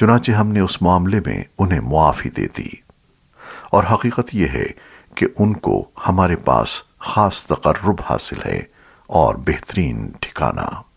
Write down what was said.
چنانچہ ہم نے اس معاملے میں انہیں معافی دے دی۔ اور حقیقت یہ ہے کہ ان کو ہمارے پاس خاص تقرب حاصل ہے اور بہترین ٹھکانہ۔